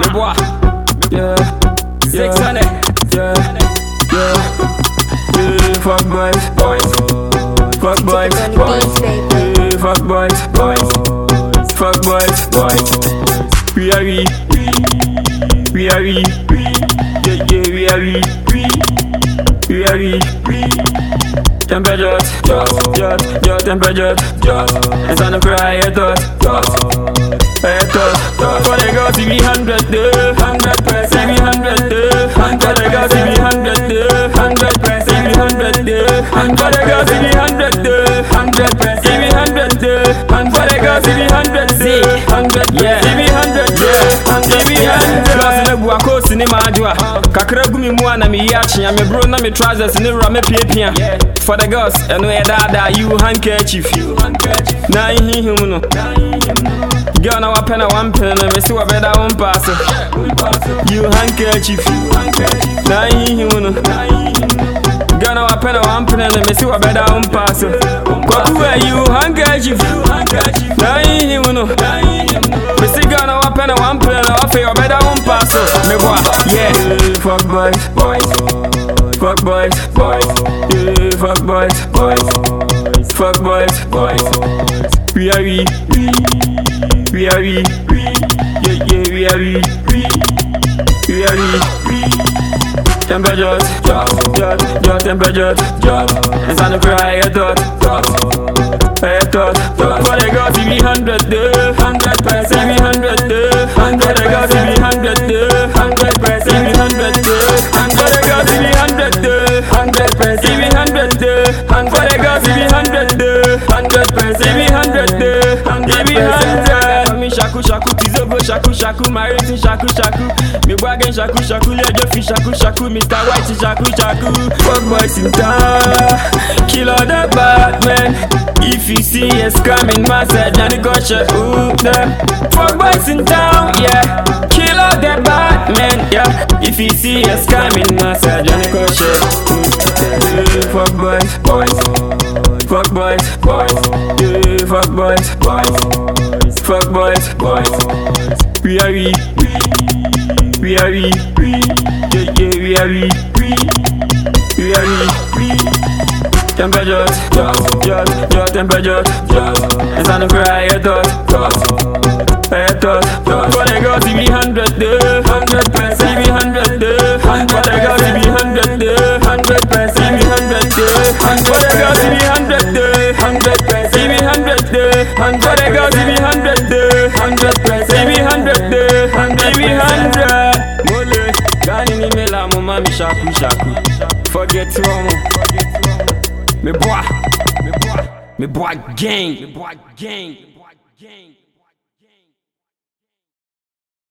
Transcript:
Me boy. Yeah, yeah, hundred. yeah, yeah. Yeah, fuck boys, boys. Fuck boys, boys. on the beats, baby. Yeah, fuck boys, boys. Fuck boys, boys. We are we, we are we, yeah yeah we are we, we are we. Temperature, just, just, just temperature, just. It's on the cry, I thought, just. For the girls, we hundred, uh, hundred percent, we hundred, uh, hundred. The girls, we hundred, uh, hundred percent, we hundred, uh, hundred. The girls, we hundred, uh, hundred percent, we hundred, uh, hundred. The girls, we hundred, uh, hundred, Yeah. hundred, uh, hundred, we hundred. Ne bua coast ne maadwoa kakra gu me mu a na meyi akyea me bro na me trousers ne wura mepiapia for the girls ɛno yɛ daadaa you handkerchief na nhihim no girl na wapɛ na wampene no mese wɔbɛda wo mpaa so you handkerchief. Na nhihim no. Girl na wapɛ na wampene no mese wɔbɛda wo mpaa so kwakuwa you handkerchief? Na nhihim no. Mese girl na wapɛ na wampene no afei ɔbɛda wo mpaa so meboa yeah Fuck boys, boys. Fuck boys, boys. Yeah, fuck boys, boys. Fuck boys, boys. We are we, we are we, yeah yeah we are we, we are we. Temperature, just, just, just temperature, just. It's on the cry, I thought, just. I thought, just. For the girls, we hundred, uh, hundred percent, we hundred, uh, hundred. For the girls, we hundred, uh, hundred percent, we hundred, uh, hundred. For the girls, we hundred, uh, hundred percent, we hundred, uh, hundred. For the girls, we hundred, uh, hundred percent, we hundred, uh, shaku shaku tizogo oh, shaku shaku my rating shaku shaku me wagon shaku shaku lejo fi shaku shaku Mr. White shaku shaku Fuck boys in town, kill all the bad men. If you see us coming, master Johnny Gotcha, ooh, them. Fuck boys in town, yeah. Kill all the bad men, yeah. If you see us coming, master Johnny Gotcha, ooh, yeah. Fuck boys, boys. Fuck boys, boys. Fuck boys, boys. Fuck boys, boys. We are we, we are we, yeah yeah we are we, we are we. Temperature, just, just, just temperature, just. It's on the cry, I thought, just. I thought, just. For the girls, we hundred, uh, hundred percent, we hundred, uh, hundred. For the girls, we hundred, uh, hundred percent, we hundred, uh, hundred. For the girls, we hundred, uh, hundred percent, we hundred, uh, hundred, we hundred. mole. Gani ni mela mo mami shaku shaku. Forget one me boy. Me boy. Me boy gang. Me boy gang. Me boy gang